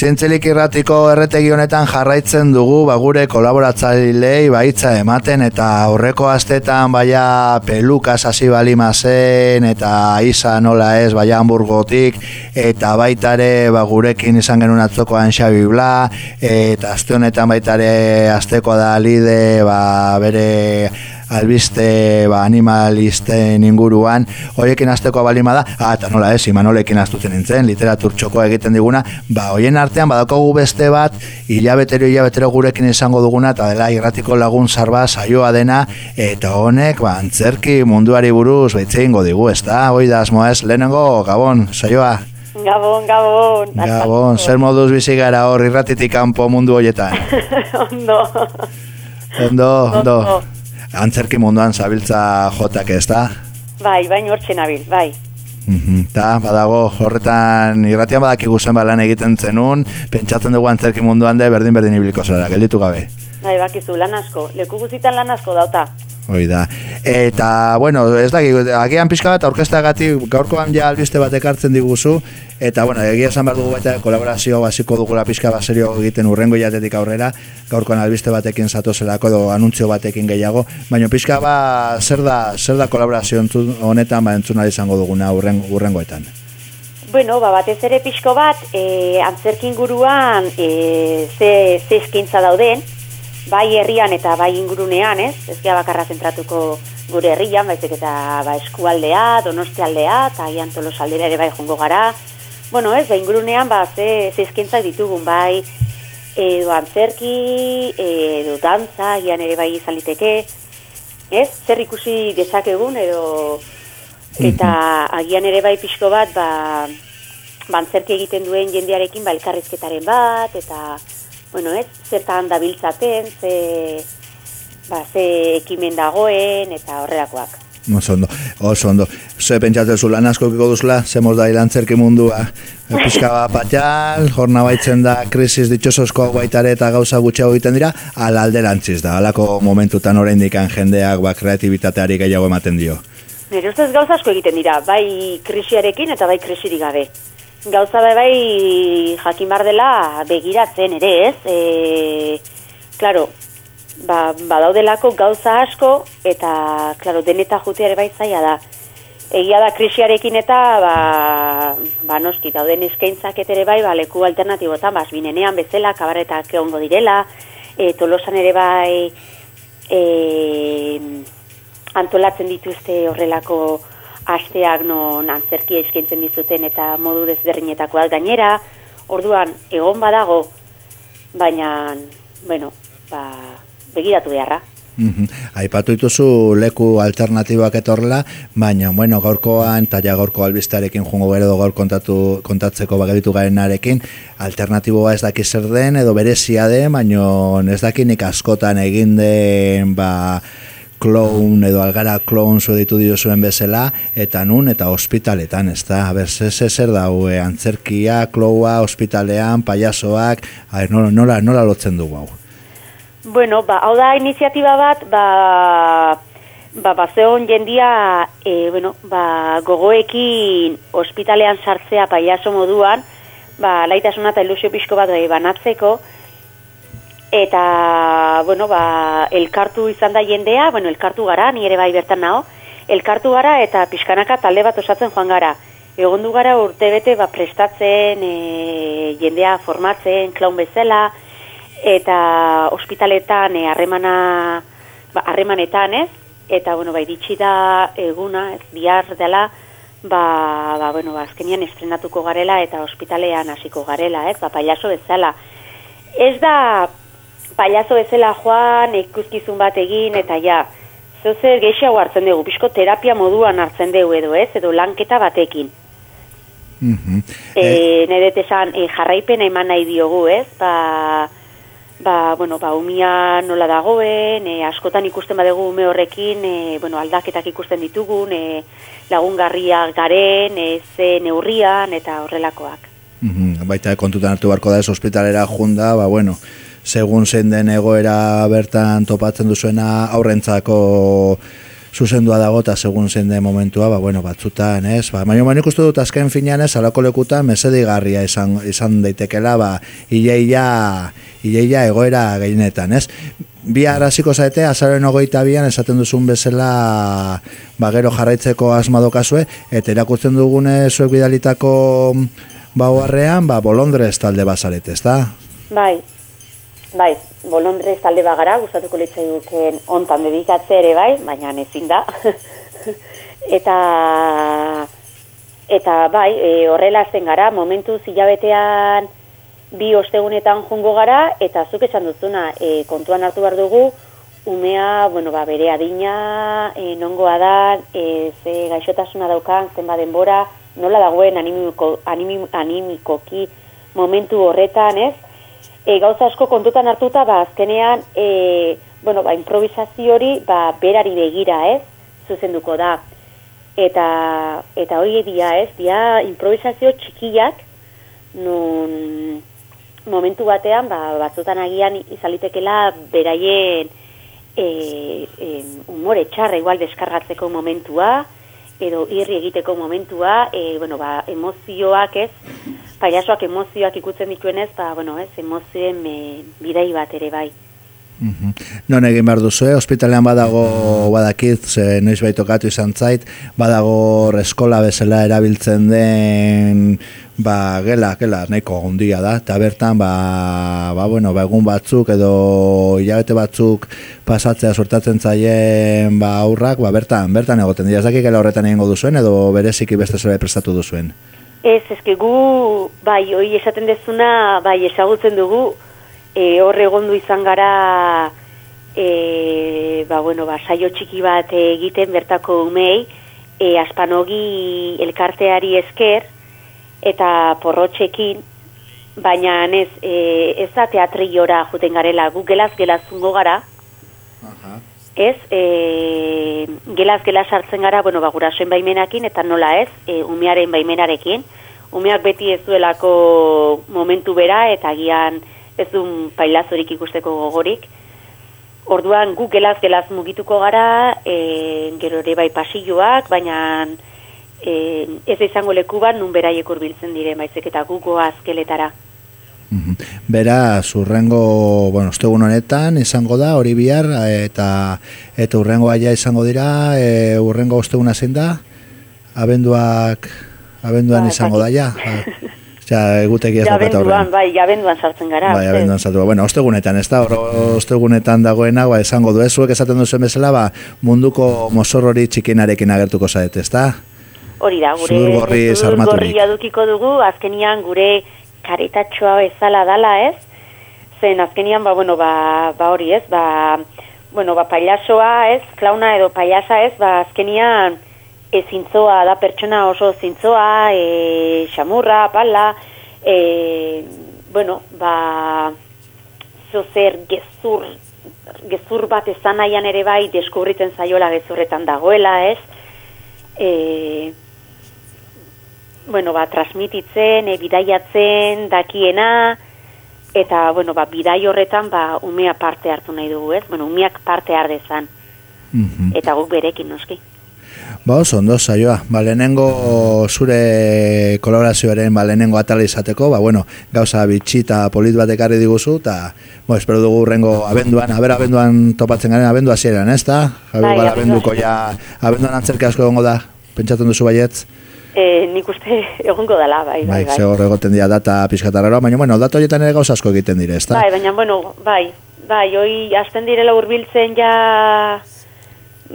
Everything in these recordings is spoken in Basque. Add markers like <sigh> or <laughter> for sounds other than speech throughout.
Zientzelik irratiko erretegi honetan jarraitzen dugu ba, gure kolaboratzailei baitza ematen eta aurreko astetan baia pelukas hasi balima zen eta isa nola ez baia hamburgotik eta baitare ba, gurekin izan genuen atzokoan Xabi Bla eta aste honetan baitare astekoa da lide ba, bere albiste ba, animalisten inguruan horiekin azteko balima da ah, eta nola ez, imanolekin aztutzen nintzen literatur txoko egiten diguna ba, hoien artean badokogu beste bat hilabetero hilabetero gurekin izango duguna eta dela irratiko lagun zarba saioa dena eta honek ba, antzerki munduari buruz beitzein digu ez da, hoi da asmoa ez, lehenengo, gabon, saioa Gabon, gabon. Gabon, zer moduz bizi gara hor irratitik kanpo mundu horietan. <laughs> ondo. Ondo, ondo. ondo antzerki munduan zabiltza jotak ez da? Bai, bain hortzen abil, bai. Ta, badago, horretan irratian badak iguzen balan egiten zenun, pentsatzen dugu antzerki munduan de berdin-berdin ibiliko zara, gelditu gabe. Bai, bakizu, lan asko, leku guzitan lan asko dauta. Hoi da. Eta, bueno, ez da, agian pixka bat, orkesta gati, gaurkoan ja albiste bat ekartzen diguzu, eta, bueno, egia esan behar dugu eta kolaborazio basiko dugula pixka bat serio egiten urrengo jatetik aurrera, gaurkoan albiste batekin zatozelako edo anuntzio batekin gehiago, baina pixka bat, zer da, zer da kolaborazio honetan, ba, entzuna izango duguna urren, urrengoetan? Bueno, ba, batez ere pixko bat, e, antzerkin guruan, e, ze, ze eskintza dauden, bai herrian eta bai ingurunean, ez? Ez gea bakarra zentratuko gure herrian, baizik eta ba, eskualdea, donostialdea, eta aian tolosaldera ere bai jongo gara. Bueno, ez, ba, ingurunean, ba, ze, ze ditugun, bai, edo antzerki, edo dantza, gian ere bai izan liteke, ez? Zer ikusi dezakegun, edo, eta agian ere bai pixko bat, ba, bantzerki ba, egiten duen jendearekin, ba, elkarrizketaren bat, eta, bueno, ez, zertan dabiltzaten, ze, ba, ze ekimen dagoen, eta horrelakoak. Oso ondo, oso ondo. Ze pentsatzen zu lan asko kiko duzula, zemoz da ilantzerki mundua. <laughs> Pizka bat patial, jorna baitzen da krisis ditxosozko baitare eta gauza gutxeago egiten dira, ala alderantziz da, alako momentutan oraindik jendeak ba, kreatibitateari gehiago ematen dio. Nire ustez gauza asko egiten dira, bai krisiarekin eta bai krisirik gabe gauza bai bai jakin bar dela begiratzen ere, ez? E, claro, ba, badaudelako gauza asko eta claro, deneta jutea ere bai zaila da. Egia da krisiarekin eta ba, ba noski dauden eskaintzak ere bai ba leku alternatibotan bas binenean bezala kabaretak egongo direla, e, Tolosan ere bai e, antolatzen dituzte horrelako asteak non antzerkia eskaintzen dizuten eta modu desberdinetakoak gainera, orduan egon badago, baina, bueno, ba, begiratu beharra. Aipatu dituzu leku alternatibak etorla, baina bueno, gaurkoan eta ja gaurko albistarekin jungo gero gaur kontatu, kontatzeko bageritu garenarekin, alternatiboa ez daki zer den edo berezia den, baina ez dakinik askotan egin den ba, clown edo algara clown zu ditu dio zuen bezala eta nun eta ospitaletan, ez da? Aber, ze, ze zer da, ue, antzerkia, kloua, ospitalean, payasoak, aber, nola, nola, nola lotzen dugu hau? Bueno, ba, hau da iniziatiba bat, ba, ba, ba zeon jendia, e, bueno, ba, gogoekin ospitalean sartzea payaso moduan, ba, laitasuna eta ilusio pixko bat bai, banatzeko, eta bueno, ba, elkartu izan da jendea, bueno, elkartu gara, ni ere bai bertan nao, elkartu gara eta pixkanaka talde bat osatzen joan gara. Egon du gara urte bete ba, prestatzen, e, jendea formatzen, klaun bezala, eta ospitaletan e, harremana, ba, harremanetan ez, eta bueno, bai ditxi da eguna, ez, bihar dela, ba, ba, bueno, ba, azkenian estrenatuko garela eta ospitalean hasiko garela, ez, ba, paiaso bezala. Ez da paiazo bezala joan, ikuskizun bat egin, eta ja, zozer gehiago hartzen dugu, pixko terapia moduan hartzen dugu edo ez, edo lanketa batekin. Mm -hmm. e, eh. Nede tesan, e, jarraipen eman nahi diogu ez, ba, ba, bueno, ba, umia nola dagoen, e, askotan ikusten badegu ume horrekin, e, bueno, aldaketak ikusten ditugun, e, lagungarria garen, e, ze neurrian, eta horrelakoak. Mm Baita kontutan hartu barko da ez, hospitalera junda, ba, bueno, segun zein den egoera bertan topatzen duzuena aurrentzako zuzendua dago eta segun zein den momentua, ba, bueno, batzutan, ez? Ba, baina baina ikustu dut azken finean ez, alako lekutan mesedigarria izan, izan daitekela, ba, ileia, ileia egoera gehienetan, ez? Bi arraziko zaete, azaren ogoita bian, esaten duzun bezala, ba, gero jarraitzeko asmadokazue, eta irakurtzen dugune zuek bidalitako bauarrean, ba, bolondrez talde bazaret, ez? Bai, bai, bolondrez talde bagara, gustatuko litzai duken ontan dedikatze ere bai, baina ezin da. <laughs> eta eta bai, e, horrela zen gara, momentu zilabetean bi ostegunetan jungo gara, eta zuk esan duzuna, e, kontuan hartu behar dugu, umea, bueno, ba, bere adina, e, nongoa da, e, ze gaixotasuna daukan, zenba denbora, nola dagoen animiko, animiko, animikoki momentu horretan, ez? E, gauza asko kontutan hartuta, ba, azkenean, e, bueno, ba, improvisazio hori, ba, berari begira, ez? Zuzenduko da. Eta, eta hori dia, ez? Dia, improvisazio txikiak, nun momentu batean, ba, batzutan agian izalitekela beraien e, e, umore txarra igual deskargatzeko momentua, edo irri egiteko momentua, e, bueno, ba, emozioak ez, paiasoak emozioak ikutzen dituenez, ba, bueno, ez, emozioen e, bidei bat ere bai. Mm Non egin behar duzu, eh? ospitalean badago badakit, ze noiz baitokatu izan zait, badago eskola bezala erabiltzen den ba, gela, gela, nahiko ondia da, eta bertan, ba, ba, bueno, ba, egun batzuk edo hilabete batzuk pasatzea sortatzen zaien ba, aurrak, ba, bertan, bertan egoten dira, ez gela horretan egingo duzuen, edo bereziki beste zera prestatu duzuen? Ez, ezke gu, bai, hoi esaten dezuna, bai, esagutzen dugu, e, horre egondu izan gara, e, ba, bueno, ba, saio txiki bat egiten bertako umei, e, aspanogi elkarteari esker, eta porrotxekin, baina ez, e, ez da teatriora juten garela, gu gelaz gelazungo gara, ez, e, gelaz gelaz hartzen gara, bueno, ba, gurasoen baimenakin, eta nola ez, e, umearen baimenarekin, umeak beti ez duelako momentu bera, eta gian ez du pailazorik ikusteko gogorik, Orduan gu gelaz gelaz mugituko gara, e, gero ere bai pasilloak, baina e, ez izango leku bat nun beraiek urbiltzen dire maizek eta gugo azkeletara. Mhm. Bera, zurrengo, bueno, ostegun honetan izango da, hori bihar, eta eta urrengo aia izango dira, e, urrengo osteguna zein da, abenduak, abenduan ba, izango da, ja. Ja, eguteki ez ja, abenduan, bai, abenduan sartzen gara. Bai, abenduan sartu. Bueno, ostegunetan, ez da, ostegunetan dagoena, ba, esango du, zuek esaten duzuen bezala, ba, munduko mosorrori txikinarekin agertuko zaet, ez da? Hori da, gure zurgorri adukiko dugu, azkenian gure karetatxoa ezala dala ez, zen azkenian, ba, bueno, ba, ba hori ez, ba, bueno, ba, pailasoa ez, klauna edo pailasa ez, ba, azkenian ez zintzoa da pertsona oso zintzoa, e, xamurra, pala, e, bueno, ba, zozer gezur, gezur bat ezan ere bai, deskubritzen zaiola gezurretan dagoela ez, e, bueno, ba, transmititzen, e, bidaiatzen, dakiena, eta, bueno, ba, bidai horretan, ba, umea parte hartu nahi dugu, ez? Bueno, umeak parte ardezan. Mm Eta guk berekin, noski. Ba, oso, ondo, saioa. Ba, lehenengo zure kolaborazioaren, ba, lehenengo atala izateko, ba, bueno, gauza bitxita polit bat ekarri diguzu, eta, bo, espero dugu rengo abenduan, aber abenduan topatzen garen, abendua zieran, ez da? Bai, abenduko ja, abenduan antzerke asko egongo da, pentsatzen duzu baietz? E, nik uste egongo dela, bai, bai, bai. Bai, egoten dira data pizkatarraroa, baina, bueno, data horietan ere gauza asko egiten dire, ez da? Bai, baina, bueno, bai, bai, hoi hasten direla hurbiltzen ja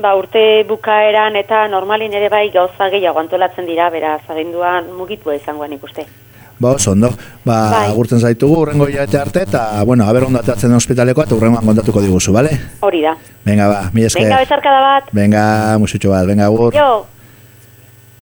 ba, urte bukaeran eta normalin ere bai gauza gehiago antolatzen dira, beraz, agenduan mugitua izangoan ikuste. Ba, oso, ondo. Ba, bai. agurtzen zaitugu, urrengo hilabete arte, eta, bueno, haber ondo ateatzen ospitalekoa, eta urrengoan kontatuko diguzu, bale? Hori da. Venga, ba, mi esker. Venga, bezarka da bat. Venga, musutxo bat, venga, agur. Jo.